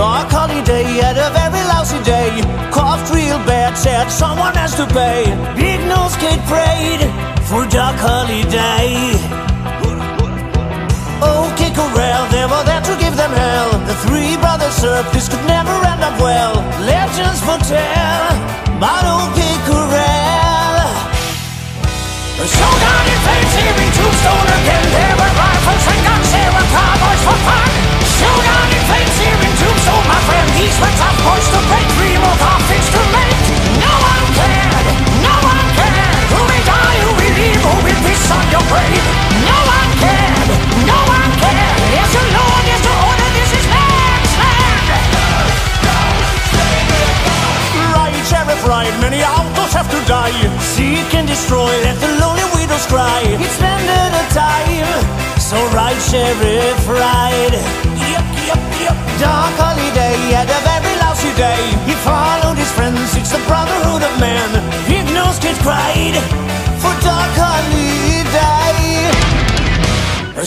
Doc Holliday, had a very lousy day. Coughed real bad, said someone has to pay. Big Nose Kate prayed for Doc Holliday. Oh, okay, Corral, they were there to give them hell. The three brothers served, this could never end up well. Legends foretell about OK oh, Corral. A showdown in flames here in Tombstone again. There Right, many outlaws have to die. Seek and destroy, let the lonely widows cry. It's of the time, so right, Sheriff, right. Yep, yep, yep. Doc Holliday, had a very lousy day. He followed his friends, it's the brotherhood of man. Big Nose Kate cried for Doc Holliday. A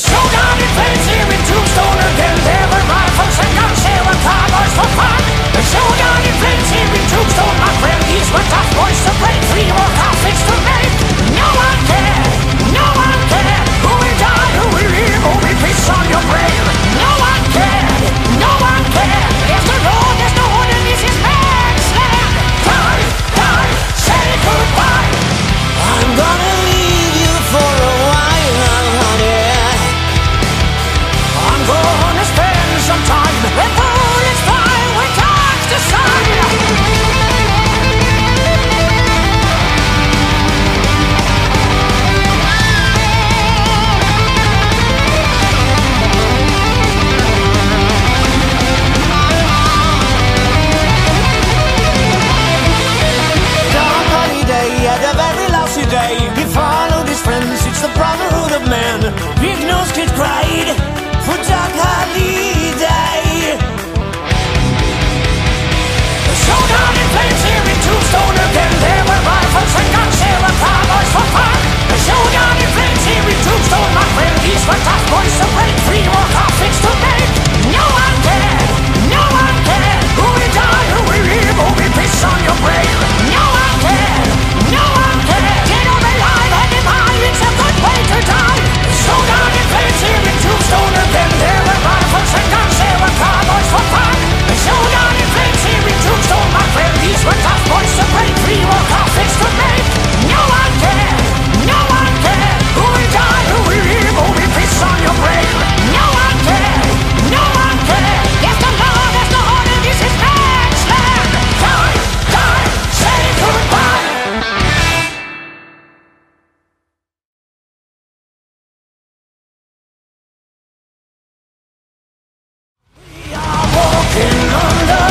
no, and